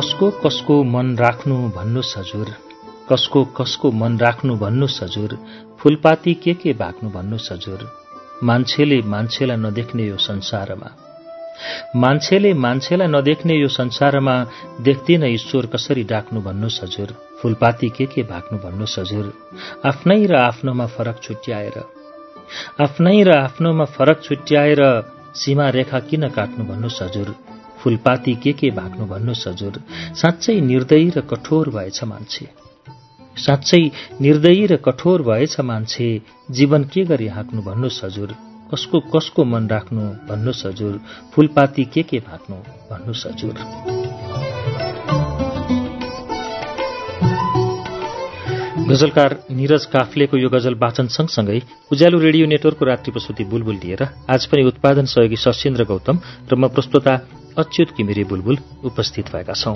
कसको कसको मन राख्नु भन्नुहोस् हजुर कसको कसको मन राख्नु भन्नुहोस् हजुर फुलपाती के के भाग्नु भन्नुहोस् हजुर मान्छेले मान्छेलाई नदेख्ने यो संसारमा। मान्छेले मान्छेलाई नदेख्ने यो संसारमा देख्दिन ईश्वर कसरी डाक्नु भन्नुहोस् हजुर फुलपाती के के भाग्नु भन्नुहोस् हजुर आफ्नै र आफ्नोमा फरक छुट्याएर। आफ्नै र आफ्नोमा फरक छुट्याएर सीमा रेखा किन काट्नु भन्नुहोस् हजुर फुलपाती के के भाग्नु भन्नुहोस् हजुर साँच्चै निर्दयी र कठोर भएछ मान्छे। साँच्चै निर्दयी र कठोर भएछ मान्छे जीवन के गरी हाँक्नु भन्नुहोस् हजुर कसको कसको मन राख्नु भन्नुहोस् हजुर फुलपाती के के भाग्नु भन्नुहोस् हजुर गजलकार निरज काफ्लेको यो गजल वाचन सँगसँगै उज्यालो रेडियो नेटवर्कको रात्रि बुलबुल लिएर आज पनि उत्पादन सहयोगी सशेन्द्र गौतम र म प्रस्तुता अच्युत किमिरी बुलबुल उपस्थित भएका छौं।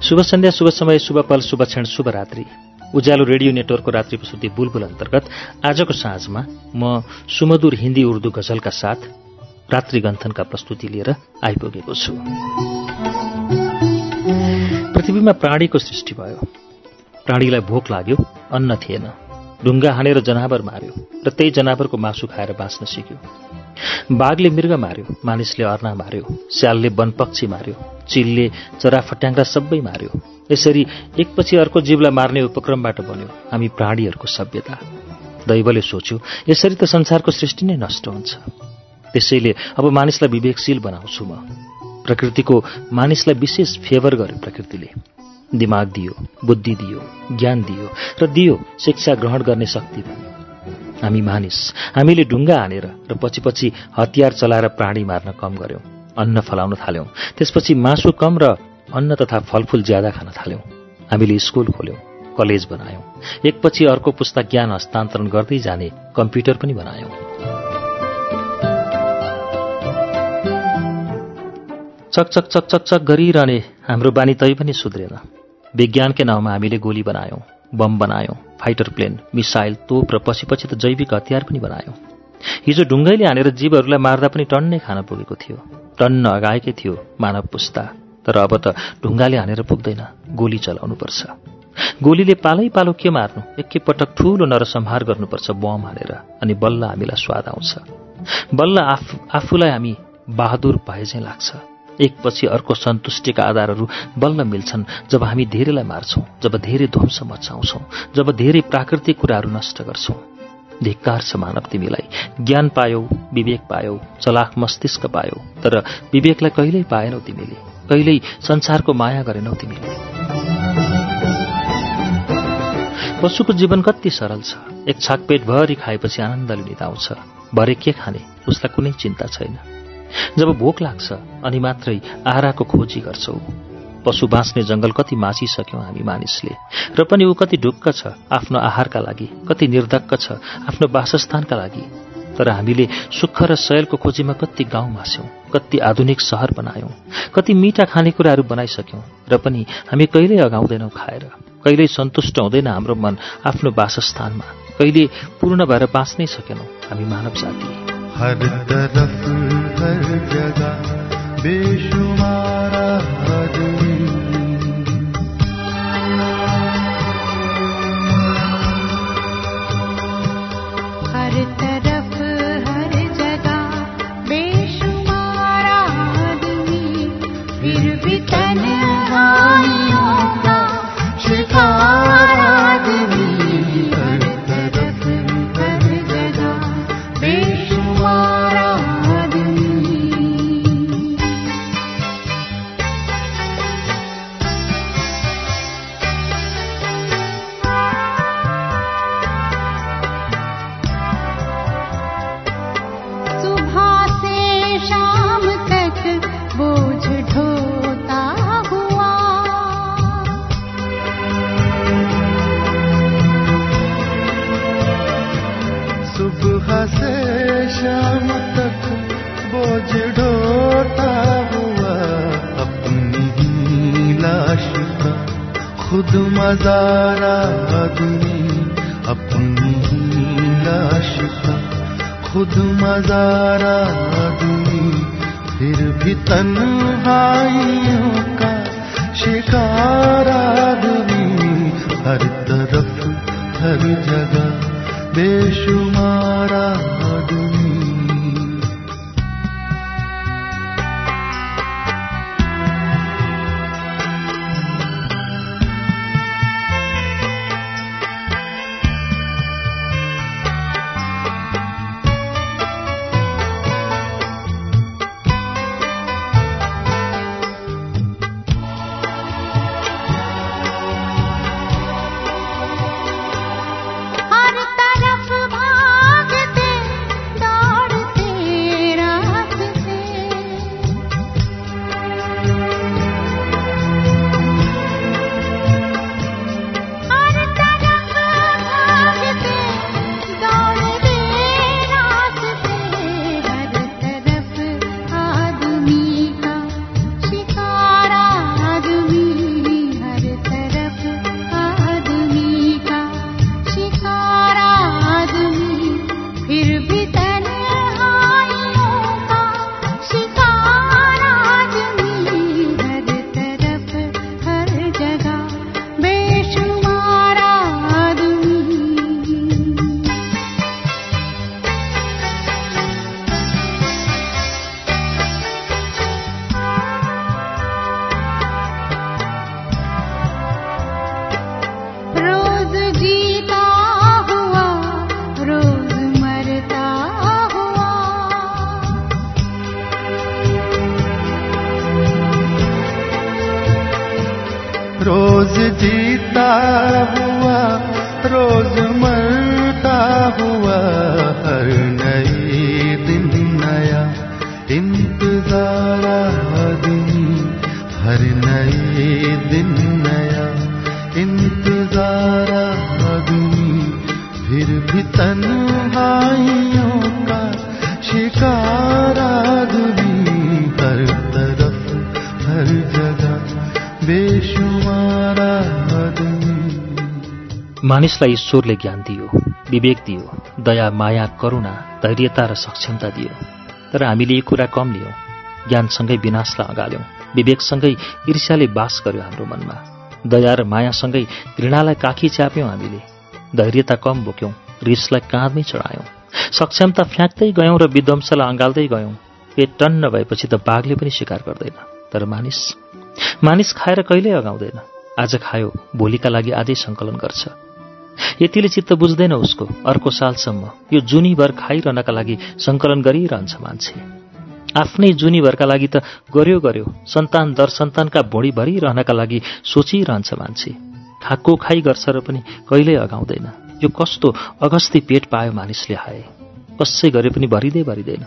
शुभ सन्ध्या शुभ समय शुभ पल शुभ क्षण शुभ रात्रि। उज्यालो रेडियो नेटवर्कको रात्रि प्रस्तुति बुलबुल अन्तर्गत आजको साँझमा म सुमधुर हिन्दी उर्दू गजलका साथ रात्रि गन्थनका प्रस्तुति लिएर आइपुगेको छु। पृथ्वीमा प्राणीको सृष्टि भयो। प्राणीलाई भोक लाग्यो अन्न थिएन। ढुङ्गा हानेर जनावर मार्यो र त्यही जनावरको मासु खाएर बाँच्न सिक्यो। बाघले मृग मार्यो मानिसले अर्ना मार्यो स्यालले वनपक्षी मार्यो चिलले चरा फट्याङ्ग्रा सबै मार्यो। यसरी एकपछि अर्को जीवलाई मार्ने उपक्रमबाट बन्यो हामी प्राणीहरूको सभ्यता। दैवले सोच्यो यसरी त संसारको सृष्टि नै नष्ट हुन्छ। त्यसैले अब मानिसलाई विवेकशील बनाउँछु म। प्रकृतिको मानिसलाई विशेष फेभर गर्यो प्रकृतिले। दिमाग दियो बुद्धि दियो ज्ञान दियो र दियो शिक्षा ग्रहण गर्ने शक्ति पनि। हामी मानिस हामीले ढुङ्गा हानेर र पछि पछि हतियार चलाएर प्राणी मार्न कम गर्यौं अन्न फलाउन थाल्यौं त्यसपछि मासु कम र अन्न तथा फलफूल ज्यादा खान थाल्यौं। हामीले स्कुल खोल्यौं कलेज बनायौं एकपछि अर्को पुस्ता ज्ञान हस्तान्तरण गर्दै जाने कम्प्युटर पनि बनायौं। चकचक चक गरिरहने हाम्रो बानी तै पनि सुध्रेन। विज्ञानकै नाउँमा हामीले गोली बनायौं बम बनायौं फाइटर प्लेन मिसाइल तोप र पछि पछि त जैविक हतियार पनि बनायौं। हिजो ढुङ्गैले हानेर जीवहरूलाई मार्दा पनि टन्नै खान पुगेको थियो। टन्न अगाएकै थियो मानव पुस्ता तर अब त ढुङ्गाले हानेर पुग्दैन गोली चलाउनुपर्छ। गोलीले पालै पालो के मार्नु एकैपटक ठूलो नरसंहार गर्नुपर्छ बम हानेर अनि बल्ल हामीलाई स्वाद आउँछ। बल्ल आफू आफूलाई हामी बहादुर भए चाहिँ लाग्छ। एकपछि अर्को सन्तुष्टिका आधारहरू बल्ल मिल्छन्। जब हामी धेरैलाई मार्छौं जब धेरै ध्वंस मचाउँछौं जब धेरै प्राकृतिक कुराहरू नष्ट गर्छौं धिक्कार छ मानव तिमीलाई। ज्ञान पायौ विवेक पायौ चलाख मस्तिष्क पायौ तर विवेकलाई कहिल्यै पाएनौ तिमीले कहिल्यै संसारको माया गरेनौ तिमीले। पशुको जीवन कति सरल छ। एक छाक पेटभरि खाएपछि आनन्दले निधाउँछ। भरे के खाने उसलाई कुनै चिन्ता छैन। जब भोक लाग्छ अनि मात्रै आहाराको खोजी गर्छौ। पशु बाँच्ने जंगल कति मासिसक्यौं हामी मानिसले र पनि ऊ कति ढुक्क छ आफ्नो आहारका लागि कति निर्धक्क छ आफ्नो वासस्थानका लागि। तर हामीले सुख र शैलको खोजीमा कति गाउँ मास्यौं कति आधुनिक सहर बनायौं कति मिठा खानेकुराहरू बनाइसक्यौं र पनि हामी कहिल्यै अगाउँदैनौ खाएर कहिल्यै सन्तुष्ट हुँदैन हाम्रो मन आफ्नो वासस्थानमा कहिले पूर्ण भएर बाँच्नै सकेनौ हामी मानव जाति हर तरफ हर जगह बेशुमारा हर रोज जीता हुआ रोज मानिसलाई ईश्वरले ज्ञान दियो विवेक दियो दया माया करुणा धैर्यता र सक्षमता दियो। तर हामीले यी कुरा कम लियौँ ज्ञानसँगै विनाशलाई अगाल्यौँ। विवेकसँगै ईर्ष्याले बास गर्यो हाम्रो मनमा। दया र मायासँगै घृणालाई काखी च्याप्यौँ हामीले। धैर्यता कम बोक्यौँ रिसलाई काँधमै चढायौँ। सक्षमता फ्याँक्दै गयौँ र विध्वंसलाई अँगाल्दै गयौँ। पेट टन्न भएपछि त बाघले पनि शिकार गर्दैन। तर मानिस मानिस खाएर कहिल्यै अगाउँदैन। आज खायो भोलिका लागि आधै सङ्कलन गर्छ। यतिले चित्त बुझ्दैन उसको। अर्को सालसम्म यो जुनीभर खाइरहनका लागि सङ्कलन गरिरहन्छ मान्छे। आफ्नै जुनीभरका लागि त गर्यो गर्यो सन्तान दर सन्तानका भोडी भरिरहनका लागि सोचिरहन्छ मान्छे। खाएको खाइ गर्छ र पनि कहिल्यै अगाउँदैन। यो कस्तो अगस्ती पेट पायो मानिसले हाए कसै गरे पनि भरिँदै भरिँदैन।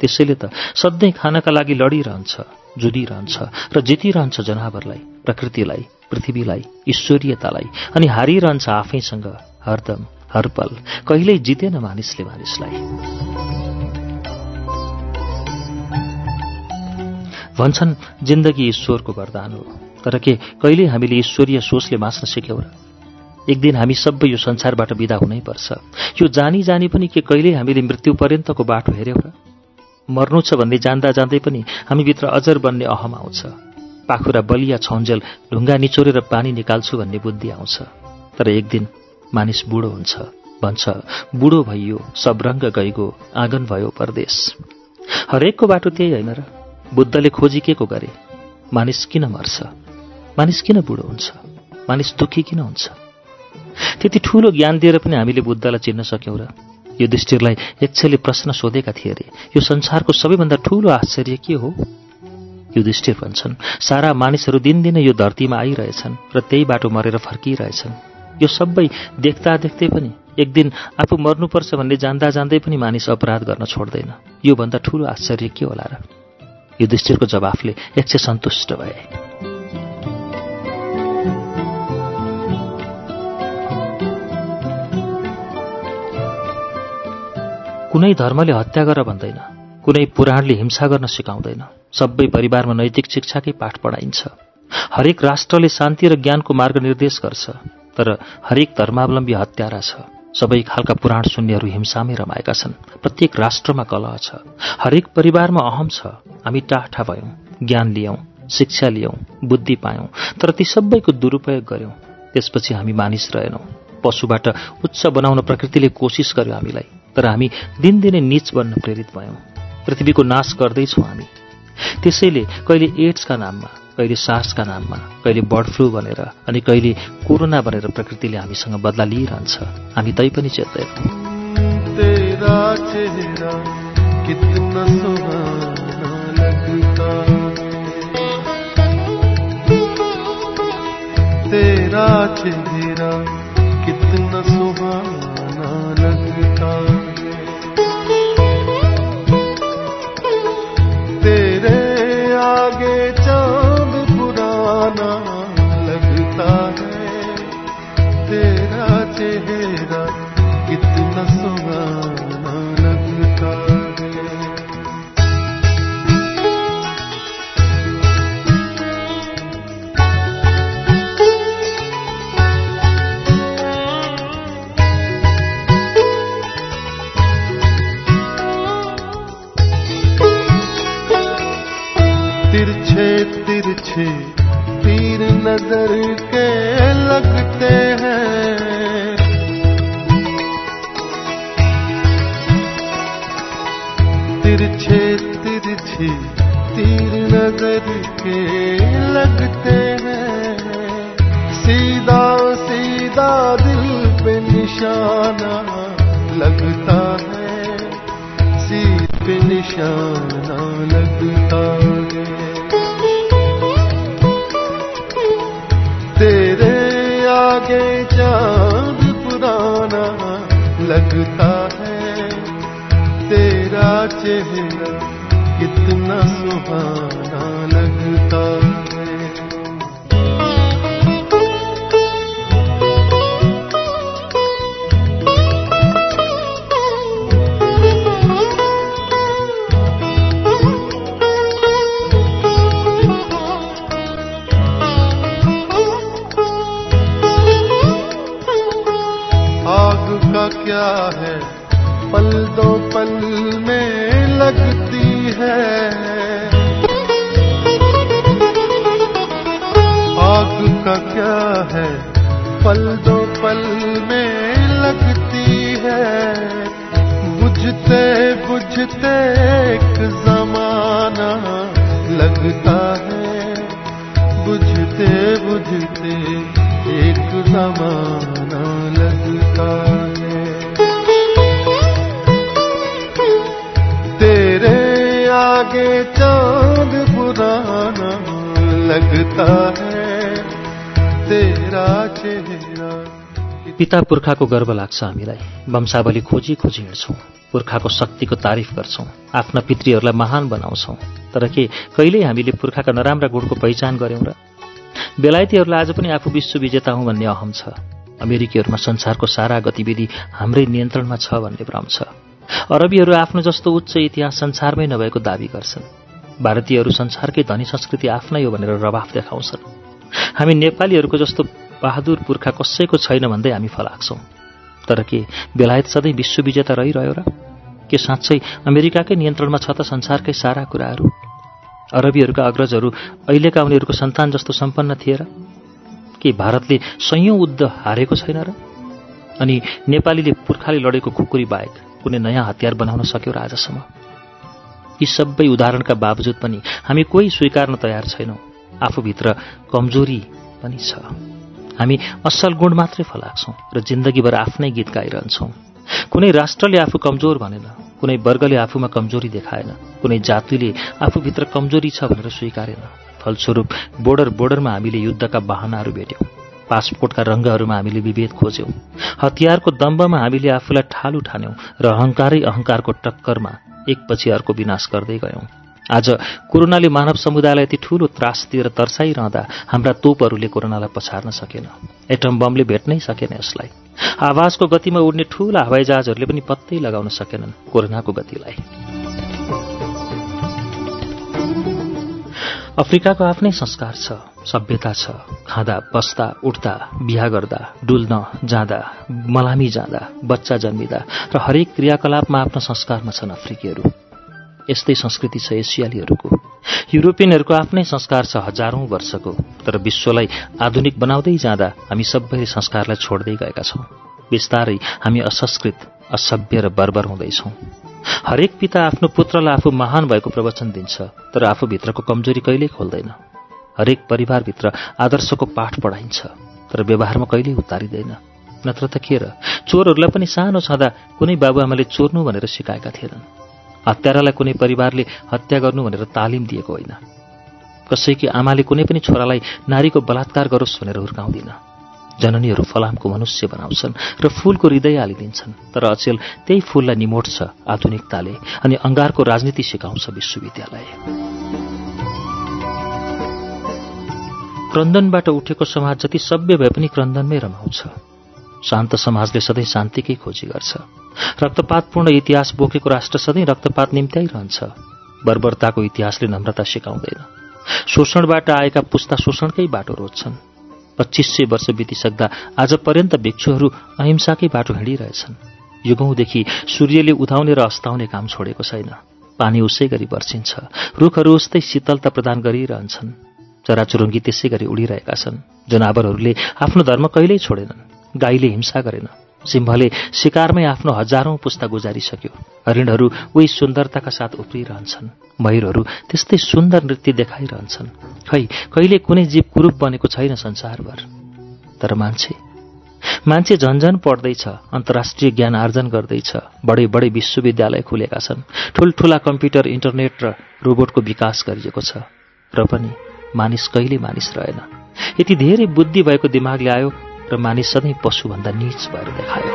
त्यसैले त सधैँ खानका लागि लडिरहन्छ जुधिरहन्छ र जितिरहन्छ जनावरलाई प्रकृतिलाई। पृथ्वीलाई ईश्वरीयतालाई अनि हारिरहन्छ आफैसँग हरदम हरपल। कहिल्यै जितेन मानिसले मानिसलाई। भन्छन् जिन्दगी ईश्वरको वरदान हो। तर के कहिले हामीले ईश्वरीय सोचले बाँच्न सिक्यौँ र? एक दिन हामी सबै यो संसारबाट विदा हुनैपर्छ यो जानी जानी पनि के कहिले हामीले मृत्यु पर्यन्तको बाटो हेऱ्यौँ र? मर्नु छ भन्ने जान्दा जान्दै पनि हामीभित्र अजर बन्ने अहम आउँछ। पाखुरा बलिया छौन्जेल ढुङ्गा निचोरेर पानी निकाल्छु भन्ने बुद्धि आउँछ। तर एक दिन मानिस बुढो हुन्छ। भन्छ बुढो भइयो सबरङ्ग गइगो आँगन भयो परदेश। हरेकको बाटो त्यही होइन र। बुद्धले खोजी के को गरे? मानिस किन मर्छ? मानिस किन बुढो हुन्छ? मानिस दुःखी किन हुन्छ? त्यति ठूलो ज्ञान दिएर पनि हामीले बुद्धलाई चिन्न सक्यौँ र। यो दृष्टिलाई एकछेले प्रश्न सोधेका थिए अरे यो संसारको सबैभन्दा ठूलो आश्चर्य के हो? युधिष्ठिर भन्छन्। सारा मानिसहरू दिनदिनै यो धरतीमा आइरहेछन् र त्यही बाटो मरेर फर्किरहेछन्। यो सबै देख्दा देख्दै पनि एक दिन आफू मर्नुपर्छ भन्ने जान्दा जान्दै पनि मानिस अपराध गर्न छोड्दैन। योभन्दा ठूलो आश्चर्य के होला र? युधिष्ठिरको जवाफले एकछे सन्तुष्ट भए। कुनै धर्मले हत्या गर भन्दैन। कुनै पुराणले हिंसा गर्न सिकाउँदैन। सबै परिवारमा नैतिक शिक्षाकै पाठ पढाइन्छ। हरेक राष्ट्रले शान्ति र ज्ञानको मार्ग निर्देश गर्छ तर हरेक धर्मावलम्बी हत्यारा छ। सबै खालका पुराण शून्यहरू हिंसामै रमाएका छन्। प्रत्येक राष्ट्रमा कलह छ। हरेक परिवारमा अहम छ। हामी टाठा भयौँ ज्ञान लियौँ शिक्षा लियौँ बुद्धि पायौँ तर ती सबैको दुरुपयोग गर्यौँ। त्यसपछि हामी मानिस रहेनौँ। पशुबाट उच्च बनाउन प्रकृतिले कोसिस गर्यो हामीलाई तर हामी दिनदिनै निच बन्न प्रेरित भयौँ। पृथ्वीको नाश गर्दैछौँ हामी। त्यसैले कहिले एड्सका नाममा कहिले सार्सका नाममा कहिले बर्ड फ्लू भनेर अनि कहिले कोरोना भनेर प्रकृतिले हामीसँग बदला लिइरहन्छ। हामी तै पनि चेत्दैनौँ तेरा चेहरा कितना सुहाना लगता। तीर नजर के लगते हैं तिरछे तिरछे तीर नजर के लगते हैं सीधा सीधा दिल पे निशाना लगता है सीध पे निशाना चेहरा कितना सुहाना। पिता पुर्खाको गर्व लाग्छ हामीलाई। वंशावली खोजी खोजी हिँड्छौँ। पुर्खाको शक्तिको तारिफ गर्छौँ। आफ्ना पितृहरूलाई महान बनाउँछौँ। तर के कहिल्यै हामीले पुर्खाका नराम्रा गुणको पहिचान गर्यौँ र? बेलायतीहरूलाई आज पनि आफू विश्वविजेता हुँ भन्ने अहम छ। अमेरिकीहरूमा संसारको सारा गतिविधि हाम्रै नियन्त्रणमा छ भन्ने भ्रम छ। अरबीहरू आफ्नो जस्तो उच्च इतिहास संसारमै नभएको दावी गर्छन्। भारतीयहरू संसारकै धनी संस्कृति आफ्नै हो भनेर रवाफ देखाउँछन्। हामी नेपालीहरूको जस्तो बहादुर पुर्खा कसैको छैन भन्दै हामी फलाक्छौँ तर के बेलायत सधैँ विश्वविजेता रहिरह्यो र? के साँच्चै अमेरिकाकै नियन्त्रणमा छ त संसारकै सारा कुराहरू? अरबीहरूका अग्रजहरू अहिलेका उनीहरूको सन्तान जस्तो सम्पन्न थिए र? के भारतले सयौँ युद्ध हारेको छैन र? अनि नेपालीले पुर्खाले लडेको खुकुरी बाहेक कुनै नयाँ हतियार बनाउन सक्यो र आजसम्म यी सबै उदाहरणका बावजुद पनि हामी कोही स्वीकार्न तयार छैनौँ। आफूभित्र कमजोरी पनि छ। हामी असल गुण मात्रै फलाक्छौँ र जिन्दगीभर आफ्नै गीत गाइरहन्छौँ। कुनै राष्ट्रले आफू कमजोर भनेन कुनै वर्गले आफूमा कमजोरी देखाएन कुनै जातिले आफूभित्र कमजोरी छ भनेर स्वीकारेन। फलस्वरूप बोर्डर बोर्डरमा हामीले युद्धका वाहनाहरू भेट्यौँ पासपोर्टका रङ्गहरूमा हामीले विभेद खोज्यौँ हतियारको दम्बमा हामीले आफूलाई ठालु ठान्यौँ र अहङ्कारै अहङ्कारको टक्करमा एकपछि अर्को विनाश गर्दै गयौँ। आज कोरोनाले मानव समुदायलाई यति ठूलो त्रास दिएर तर्साइरहँदा हाम्रा तोपहरूले कोरोनालाई पछार्न सकेन। एटम बमले भेट्नै सकेन यसलाई। आवाजको गतिमा उड्ने ठूला हवाईजहाजहरूले पनि पत्तै लगाउन सकेनन् कोरोनाको गतिलाई। अफ्रिकाको आफ्नै संस्कार छ सभ्यता छ। खाँदा बस्दा उठ्दा बिहा गर्दा डुल्न जाँदा मलामी जाँदा बच्चा जन्मिँदा र हरेक क्रियाकलापमा आफ्नो संस्कारमा छन् अफ्रिकीहरू। यस्तै संस्कृति छ एसियालीहरूको। युरोपियनहरूको आफ्नै संस्कार छ हजारौं वर्षको। तर विश्वलाई आधुनिक बनाउँदै जाँदा हामी सबैले संस्कारलाई छोड्दै गएका छौं। बिस्तारै हामी असंस्कृत असभ्य र बर्बर हुँदैछौं। हरेक पिता आफ्नो पुत्रलाई आफू महान भएको प्रवचन दिन्छ तर आफूभित्रको कमजोरी कहिल्यै खोल्दैन। हरेक परिवारभित्र आदर्शको पाठ पढाइन्छ तर व्यवहारमा कहिल्यै उतारिँदैन। नत्र त के र? चोरहरूलाई पनि सानो छँदा कुनै बाबुआमाले चोर्नु भनेर सिकाएका थिएनन्। हत्यारालाई कुनै परिवारले हत्या गर्नु भनेर तालिम दिएको होइन। कसैकी आमाले कुनै पनि छोरालाई नारीको बलात्कार गरोस् भनेर हुर्काउँदिन। जननीहरू फलामको मनुष्य बनाउँछन् र फूलको हृदय हालिदिन्छन्। तर अचेल त्यही फूललाई निमोट्छ आधुनिकताले अनि अङ्गारको राजनीति सिकाउँछ विश्वविद्यालय। क्रन्दनबाट उठेको समाज जति सभ्य भए पनि क्रन्दनमै रमाउँछ। शान्त समाजले सधैँ शान्तिकै खोजी गर्छ। रक्तपातपूर्ण इतिहास बोकेको राष्ट्र सधैँ रक्तपात निम्त्याइरहन्छ। बर्बरताको इतिहासले नम्रता सिकाउँदैन। शोषणबाट आएका पुस्ता शोषणकै बाटो रोज्छन्। पच्चिस सय वर्ष बितिसक्दा आज पर्यन्त भिक्षुहरू अहिंसाकै बाटो हिँडिरहेछन्। युगौंदेखि सूर्यले उधाउने र अस्ताउने काम छोडेको छैन। पानी उसै गरी वर्षिन्छ रुखहरू उस्तै शीतलता प्रदान गरिरहन्छन्। चराचुरुङ्गी त्यसै गरी उडिरहेका छन्। जनावरहरूले आफ्नो धर्म कहिल्यै छोडेनन्। गाईले हिंसा गरेन। सिंहले शिकारमै आफ्नो हजारौं पुस्ता गुजारिसक्यो। हरिणहरू उही सुन्दरताका साथ उफ्रिरहन्छन्। मयूरहरू त्यस्तै सुन्दर नृत्य देखाइरहन्छन्। खै कहिले कुनै जीव कुरूप बनेको छैन संसारभर। तर मान्छे मान्छे झन्झन पढ्दैछ अन्तर्राष्ट्रिय ज्ञान आर्जन गर्दैछ। बडै बडै विश्वविद्यालय खुलेका छन्। ठुल्ठुला कम्प्युटर इन्टरनेट र रोबोटको विकास गरिएको छ। र पनि मानिस कहिले मानिस रहेन। यति धेरै बुद्धि भएको दिमागले आयो र मानिस सधैँ पशुभन्दा निच भएर देखायो।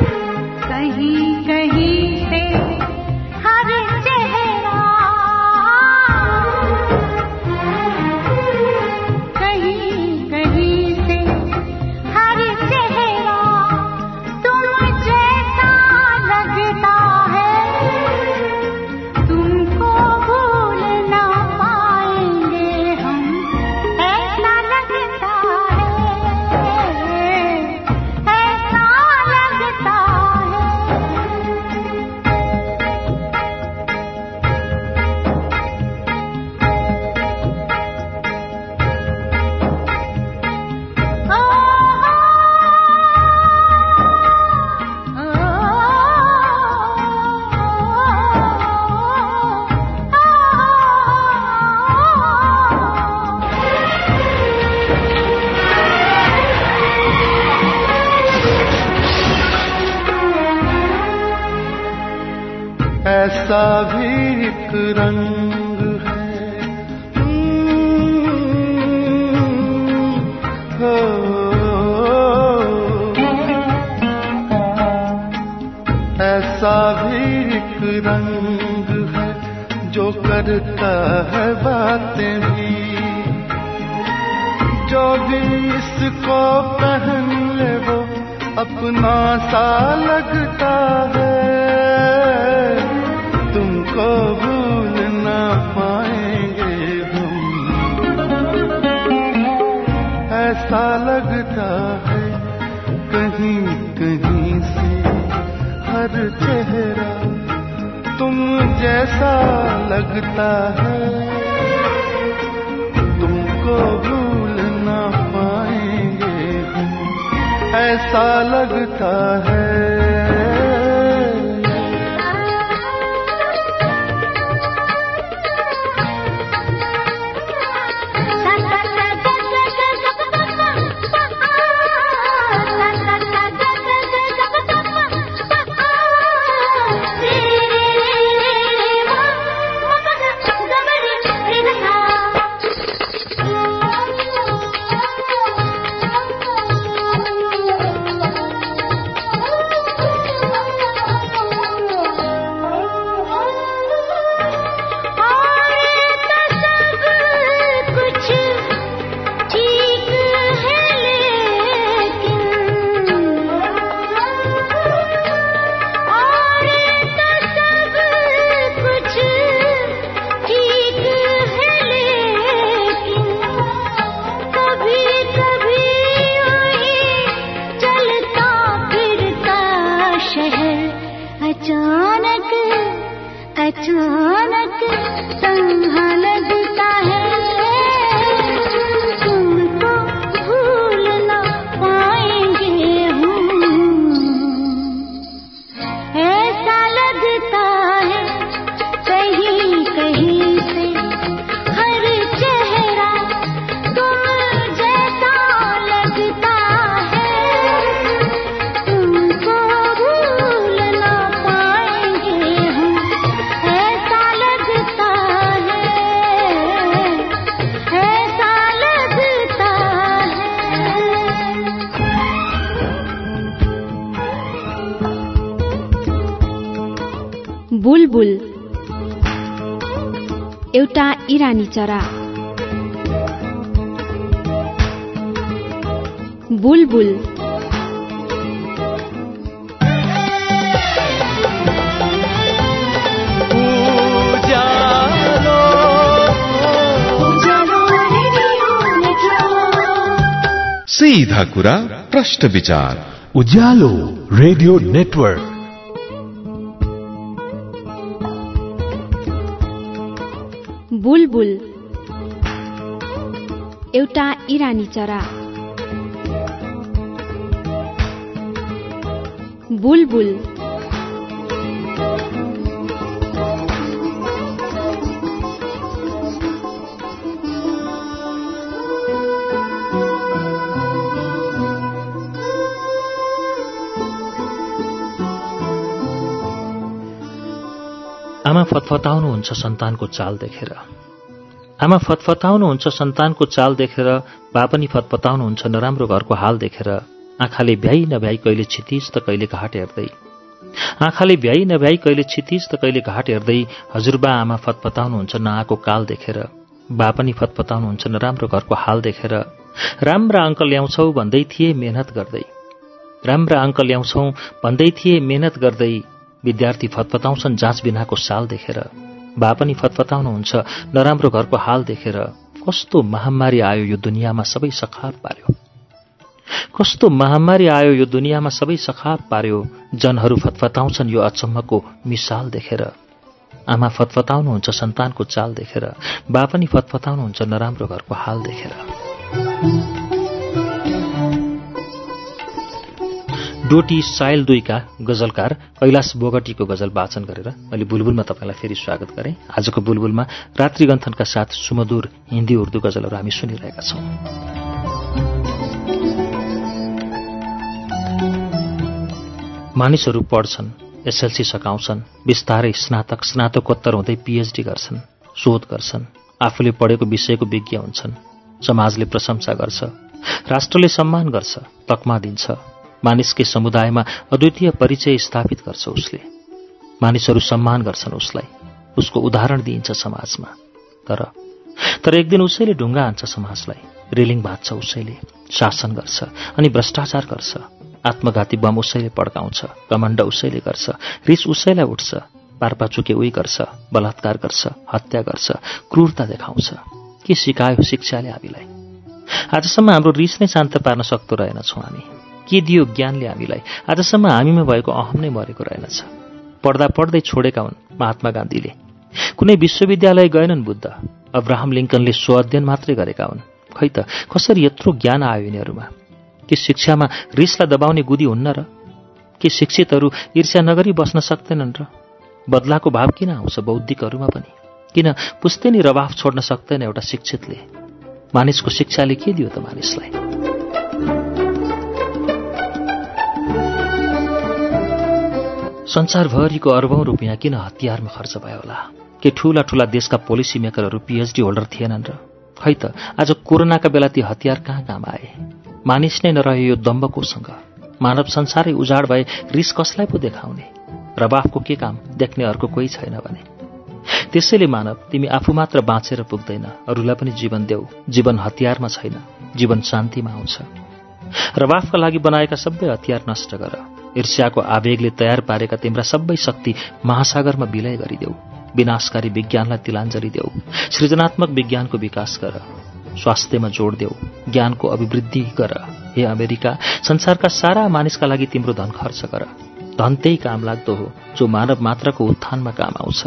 जैसा लगता है तुमको भूल ना पाएंगे हम ऐसा लगता है Thank इरानी चरा बुलबुल सीधा कुरा प्रश्न विचार उज्यालो रेडियो नेटवर्क इरानी चरा। बुलबुल। आमा फतफताउनुहुन्छ सन्तानको चाल देखेर। आमा फतफताउनुहुन्छ सन्तानको चाल देखेर बा पनि फतफताउनुहुन्छ नराम्रो घरको हाल देखेर। आँखाले भ्याइ नभ्याइ कहिले छितिज त कहिले घाट हेर्दै। आँखाले भ्याइ नभ्याइ कहिले छितिज त कहिले घाट हेर्दै हजुरबा आमा फतफताउनुहुन्छ नआएको काल देखेर। बा पनि फतफताउनुहुन्छ नराम्रो घरको हाल देखेर। राम्रा अङ्क ल्याउँछौ भन्दै थिए मेहनत गर्दै। राम्रा अङ्क ल्याउँछौ भन्दै थिए मेहनत गर्दै। विद्यार्थी फतफताउँछन् जाँच बिनाको साल देखेर। बा पनि फतफताउनुहुन्छ। नराम्रो घरको हाल देखेर कस्तो महामारी आयो यो दुनियाँमा सबै सखाप पार्यो। कस्तो महामारी आयो यो दुनियाँमा सबै सखाप पार्यो। जनहरू फतफताउँछन् यो अचम्मको मिसाल देखेर। आमा फतफताउनुहुन्छ सन्तानको चाल देखेर। बा पनि फतफताउनुहुन्छ नराम्रो घरको हाल देखेर। डोटी साइल दुईका गजलकार कैलाश बोगटीको गजल वाचन गरेर मैले बुलबुलमा तपाईँलाई फेरि स्वागत गरेँ। आजको बुलबुलमा रात्रिगन्थनका साथ सुमधुर हिन्दी उर्दू गजलहरू हामी सुनिरहेका छौँ। मानिसहरू पढ्छन् एसएलसी सकाउँछन् बिस्तारै स्नातक स्नातकोत्तर हुँदै पिएचडी गर्छन् शोध गर्छन् आफूले पढेको विषयको विज्ञ हुन्छन् समाजले प्रशंसा गर्छ राष्ट्रले सम्मान गर्छ तकमा दिन्छ। मानिसकै समुदायमा अद्वितीय परिचय स्थापित गर्छ उसले। मानिसहरू सम्मान गर्छन् उसलाई। उसको उदाहरण दिइन्छ समाजमा। तर तर एक दिन उसैले ढुङ्गा हान्छ समाजलाई। रेलिङ भाँच्छ उसैले शासन गर्छ अनि भ्रष्टाचार गर्छ। आत्मघाती बम उसैले पड्काउँछ कमण्ड उसैले गर्छ रिस उसैलाई उठ्छ पारपाचुके उही गर्छ बलात्कार गर्छ हत्या गर्छ क्रूरता देखाउँछ। के सिकायो शिक्षाले हामीलाई? आजसम्म हाम्रो रिस नै शान्त पार्न सक्दो रहेनछौँ हामी। के दियो ज्ञानले हामीलाई? आजसम्म हामीमा भएको अहम नै मरेको रहेनछ। पढ्दा पढ्दै छोडेका हुन् महात्मा गान्धीले। कुनै विश्वविद्यालय गएनन् बुद्ध। अब्राहम लिङ्कनले स्वअध्ययन मात्रै गरेका हुन्। खै त कसरी यत्रो ज्ञान आयो यिनीहरूमा? के शिक्षामा रिसलाई दबाउने गुदी हुन्न र? के शिक्षितहरू ईर्ष्या नगरी बस्न सक्दैनन् र? बदलाको भाव किन आउँछ बौद्धिकहरूमा पनि? किन पुस्तेनी रवाफ छोड्न सक्दैन एउटा शिक्षितले? मानिसको शिक्षाले के दियो त मानिसलाई? संसारभरिको अरबौं रुपियाँ किन हतियारमा खर्च भयो होला? के ठूला ठूला देशका पोलिसी मेकरहरू पिएचडी होल्डर थिएनन् र? खै त आज कोरोनाका बेला ती हतियार कहाँ काम आए? मानिस नै नरह्यो यो दम्ब कोसँग मानव संसारै उजाड भए रिस कसलाई पो देखाउने? रबाफको के काम? देख्ने अर्को कोही छैन भने। त्यसैले मानव तिमी आफू मात्र बाँचेर पुग्दैन। अरूलाई पनि जीवन देऊ। जीवन हतियारमा छैन। जीवन शान्तिमा आउँछ। रवाफका लागि बनाएका सबै हतियार नष्ट गर। ईर्ष्याको आवेगले तयार पारेका तिम्रा सबै शक्ति महासागरमा विलय गरिदेऊ। विनाशकारी विज्ञानलाई तिलाञ्जली देऊ। सृजनात्मक विज्ञानको विकास गर। स्वास्थ्यमा जोड देऊ। ज्ञानको अभिवृद्धि गर। हे अमेरिका संसारका सारा मानिसका लागि तिम्रो धन खर्च गर। धन त्यही काम लाग्दो हो जो मानव मात्रको उत्थानमा काम आउँछ।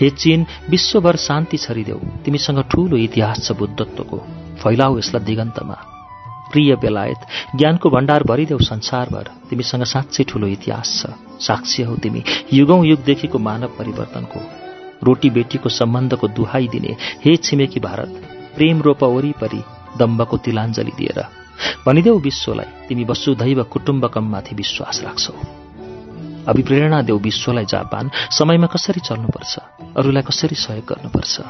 हे चीन विश्वभर शान्ति छरिदेऊ। तिमीसँग ठूलो इतिहास छ बुद्धत्वको। फैलाऊ यसलाई दिगन्तमा। प्रिय बेलायत ज्ञानको भण्डार भरिदेऊ संसारभर। तिमीसँग साँच्चै ठूलो इतिहास छ। साक्षी हौ तिमी। युगौं युगदेखिको मानव परिवर्तनको रोटी बेटीको सम्बन्धको दुहाई दिने हे छिमेकी भारत प्रेम रोप वरिपरि दम्बको तिलाञ्जली दिएर। भनिदेऊ विश्वलाई तिमी वसुधैव कुटुम्बकममाथि विश्वास राख्छौ। अभिप्रेरणा देऊ विश्वलाई जापान। समयमा कसरी चल्नुपर्छ? अरूलाई कसरी सहयोग गर्नुपर्छ?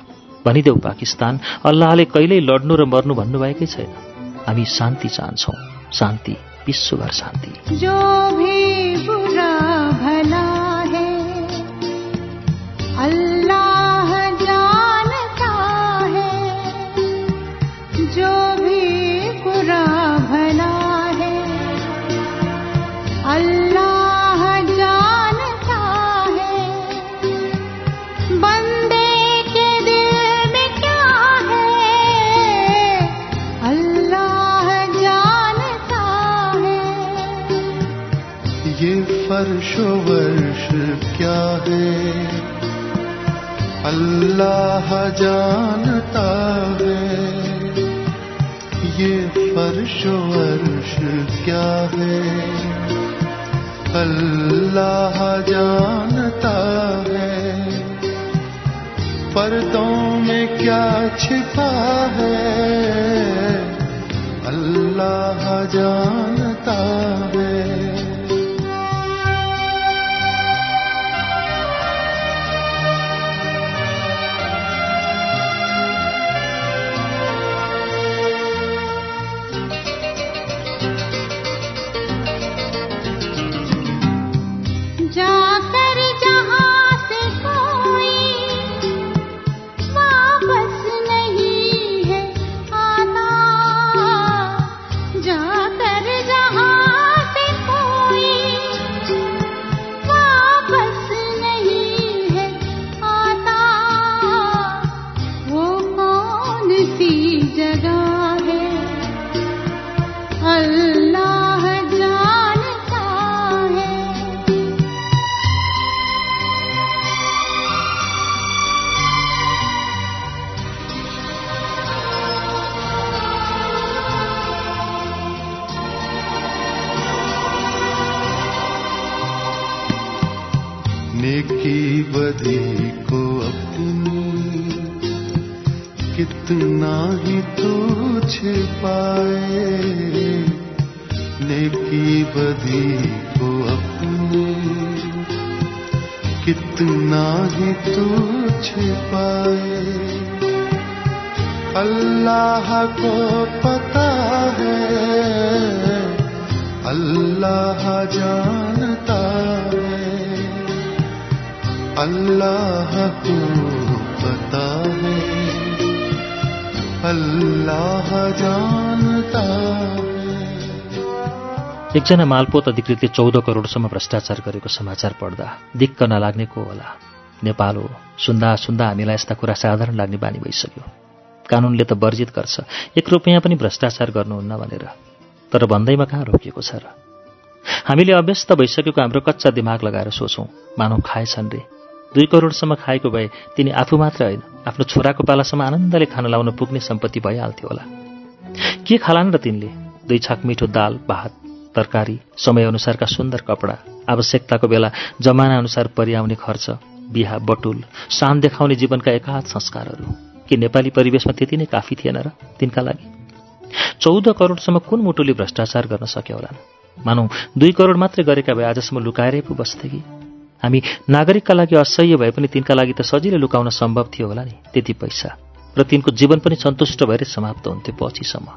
भनिदेऊ पाकिस्तान अल्लाहले कहिल्यै लड्नु र मर्नु भन्नुभएकै छैन। हामी शान्ति चाहन्छौँ। शान्ति विश्वभर शान्ति। जो बुरा भला है अल्लाह जानता है ये फर्शो वर्श क्या है अल्लाह जानता है पर्दों में क्या छिपा है अल्लाह जानता है जाकर तू छिपाए अल्लाह को पता है अल्लाह जानता है। अल्लाह को पता है अल्लाह जानता है। एकजना मालपोत अधिकृतले चौध करोडसम्म भ्रष्टाचार गरेको समाचार पढ्दा दिक्क नलाग्ने को होला। नेपाल हो सुन्दा सुन्दा हामीलाई यस्ता कुरा साधारण लाग्ने बानी भइसक्यो। कानुनले त वर्जित गर्छ। एक रुपियाँ पनि भ्रष्टाचार गर्नुहुन्न भनेर। तर भन्दैमा कहाँ रोकिएको छ र? हामीले अभ्यस्त भइसकेको हाम्रो कच्चा दिमाग लगाएर सोचौँ मानव खाएछन् रे। दुई करोडसम्म खाएको भए तिनी आफू मात्र होइन आफ्नो छोराको पालासम्म आनन्दले खान लाउन पुग्ने सम्पत्ति भइहाल्थ्यो होला। के खालान् र तिनले? दुई छाक मिठो दाल भात तरकारी समयअनुसारका सुन्दर कपडा आवश्यकताको बेला जमाना अनुसार परिआउने खर्च बिहा बटुल शान देखाउने जीवनका एकाध संस्कारहरू। के नेपाली परिवेशमा त्यति नै काफी थिएन र तिनका लागि? चौध करोडसम्म कुन मुटुले भ्रष्टाचार गर्न सक्यो होला? मानौ दुई करोड मात्रै गरेका भए आजसम्म लुकाएरै पो बस्थे कि? हामी नागरिकका लागि असह्य भए पनि तिनका लागि त सजिलै लुकाउन सम्भव थियो होला नि त्यति पैसा। र तिनको जीवन पनि सन्तुष्ट भएर समाप्त हुन्थ्यो पछिसम्म।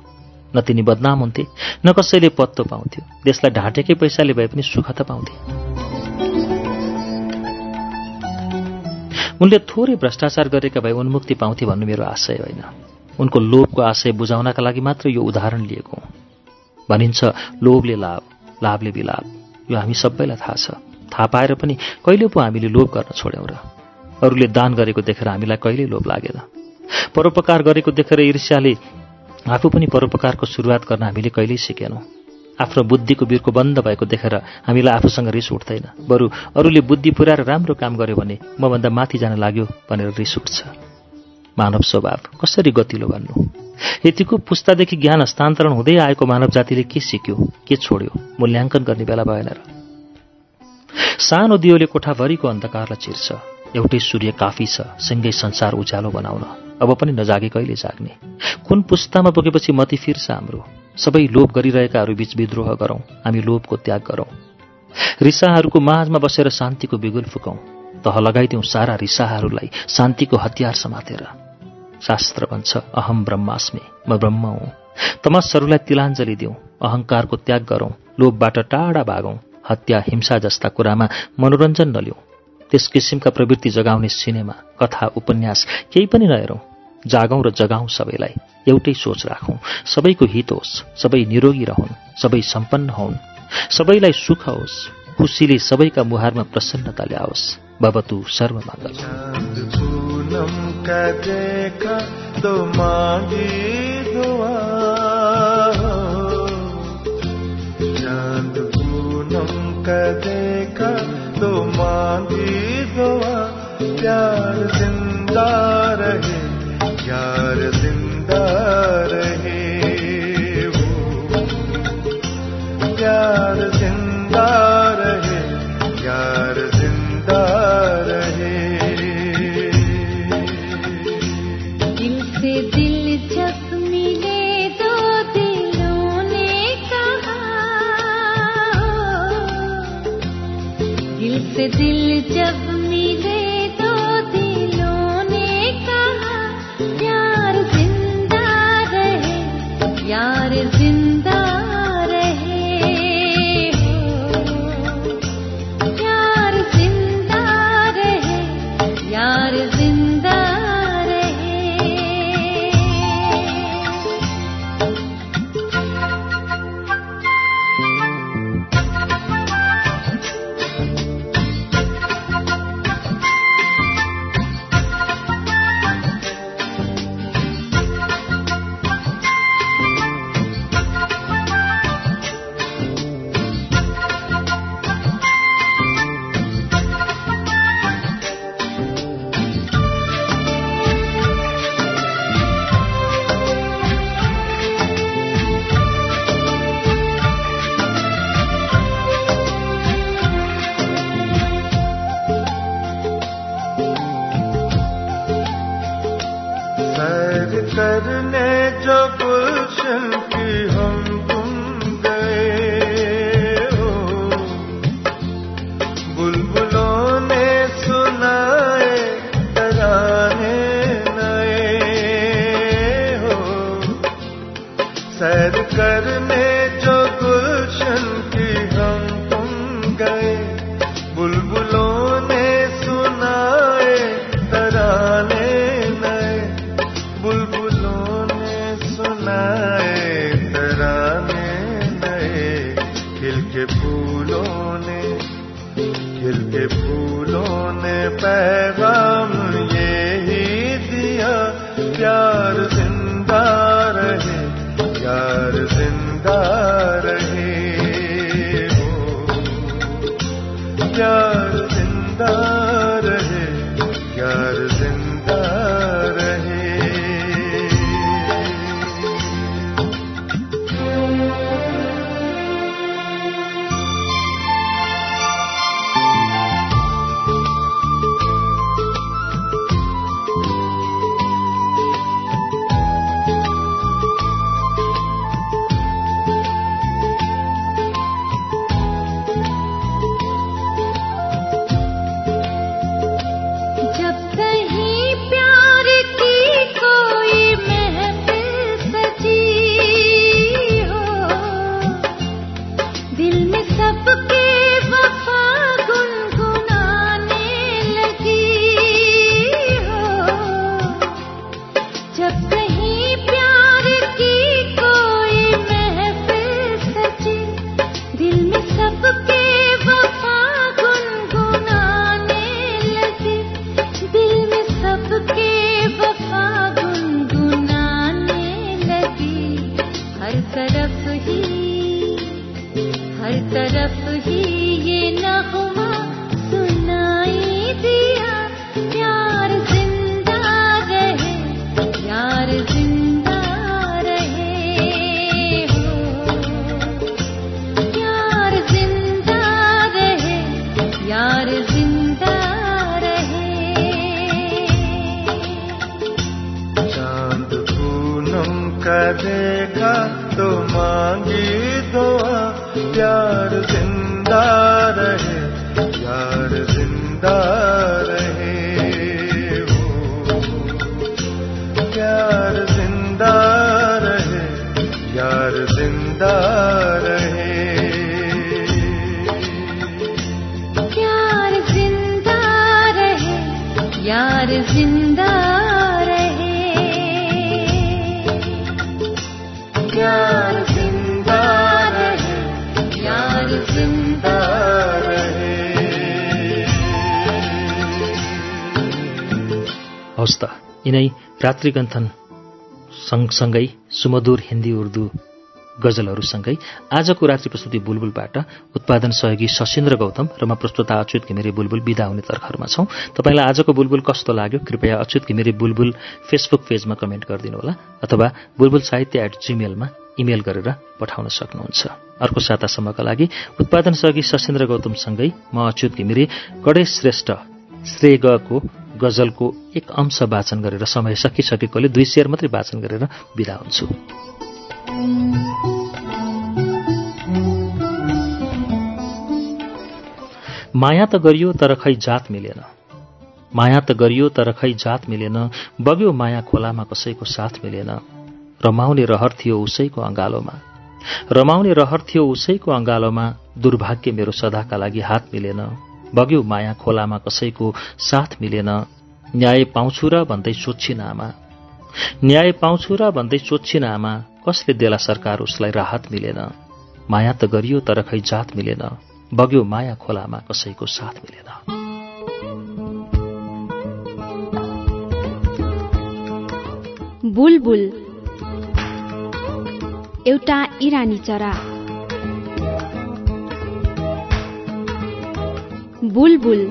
न तिनी बदनाम हुन्थे न कसैले पत्तो पाउँथ्यो। देशलाई ढाँटेकै पैसाले भए पनि सुख त पाउँथे। उनले थोरै भ्रष्टाचार गरेका भए उन्मुक्ति पाउँथे भन्नु मेरो आशय होइन। उनको लोभको आशय बुझाउनका लागि मात्र यो उदाहरण लिएको भनिन्छ लोभले लाभ लाभले विलाभ यो हामी सबैलाई थाहा छ। थाहा पाएर पनि कहिले पो हामीले लोभ गर्न छोड्यौँ र? अरूले दान गरेको देखेर हामीलाई कहिल्यै लोभ लागेन। परोपकार गरेको देखेर ईर्ष्याले आफू पनि परोपकारको सुरुवात गर्न हामीले कहिल्यै सिकेनौँ। आफ्नो बुद्धिको बिर्को बन्द भएको देखेर हामीलाई आफूसँग रिस उठ्दैन। बरु अरूले बुद्धि पुर्याएर राम्रो काम गर्यो भने मभन्दा माथि जान लाग्यो भनेर रिस उठ्छ। मानव स्वभाव कसरी गतिलो भन्नु? यतिको पुस्तादेखि ज्ञान हस्तान्तरण हुँदै आएको मानव जातिले के सिक्यो के छोड्यो मूल्याङ्कन गर्ने बेला भएन र। सानो दियोले कोठाभरिको अन्धकारलाई चिर्छ। एउटै सूर्य काफी छ सँगै संसार उज्यालो बनाउन। अब पनि नजागे कहिले जाग्ने। कुन पुस्तामा पुगेपछि मती फिर्छ हाम्रो? सबै लोभ गरिरहेकाहरू बीच विद्रोह गरौँ हामी लोभको त्याग गरौँ। रिसाहरूको माझमा बसेर शान्तिको बिगुल फुकौँ तह लगाइदिउँ सारा रिसाहरूलाई शान्तिको हतियार समातेर। शास्त्र भन्छ अहम ब्रह्मास्मि म ब्रह्म हुँ। तमसहरूलाई तिलाञ्जली दिउँ अहङ्कारको त्याग गरौँ लोभबाट टाढा भागौँ हत्या हिंसा जस्ता कुरामा मनोरञ्जन नलिउँ त्यस किसिमका प्रवृत्ति जगाउने सिनेमा कथा उपन्यास केही पनि नहेरौँ। जागौँ र जगाउँ सबैलाई। एउटै सोच राखौँ। सबैको हित होस्। सबै निरोगी रहन्। सबै सम्पन्न हुन्। सबैलाई सुख होस्। खुसीले सबैका मुहारमा प्रसन्नता ल्याओस् भवतु सर्वमङ्गल। प्यार रहे। यार जिंदा रहे वो। प्यार जिंदा रहे यार जिंदा रहे। दिल से दिल जब मिले दो दिलों ने कहा। दिल से दिल सैर करने रात्रिगन्थन सँगसँगै सुमधुर हिन्दी उर्दू गजलहरूसँगै आजको रात्रि प्रस्तुति बुलबुलबाट उत्पादन सहयोगी सशिन्द्र गौतम र म प्रस्तुता अच्युत घिमिरे बुलबुल विदा हुने तर्खरमा छौँ। तपाईँलाई आजको बुलबुल कस्तो लाग्यो? कृपया अच्युत घिमिरे बुलबुल फेसबुक पेजमा कमेन्ट गरिदिनुहोला अथवा बुलबुल साहित्य एट जिमेलमा इमेल गरेर पठाउन सक्नुहुन्छ। अर्को सातासम्मका लागि उत्पादन सहयोगी सशिन्द्र गौतमसँगै म अच्युत घिमिरे गणेश श्रेष्ठ श्रेय गको गजलको एक अंश वाचन गरेर समय सकिसकेकोले दुई शेयर मात्रै वाचन गरेर विदा हुन्छु। माया त गरियो तर खै जात मिलेन। माया त गरियो तर खै जात मिलेन। बग्यो माया खोलामा कसैको साथ मिलेन। रमाउने रहर थियो उसैको अँगालोमा। रमाउने रहर थियो उसैको अँगालोमा। दुर्भाग्य मेरो सदाका लागि हात मिलेन। बग्यो माया खोलामा कसैको साथ मिलेन। न्याय पाउँछु र भन्दै सोध्छिन आमा। न्याय पाउँछु र भन्दै सोध्छिन आमा कसले देला सरकार उसलाई राहत मिलेन? माया त गरियो तर खै जात मिलेन। बग्यो माया खोलामा कसैको साथ मिलेन। बुलबुल। एउटा इरानी चरा। बुलबुल।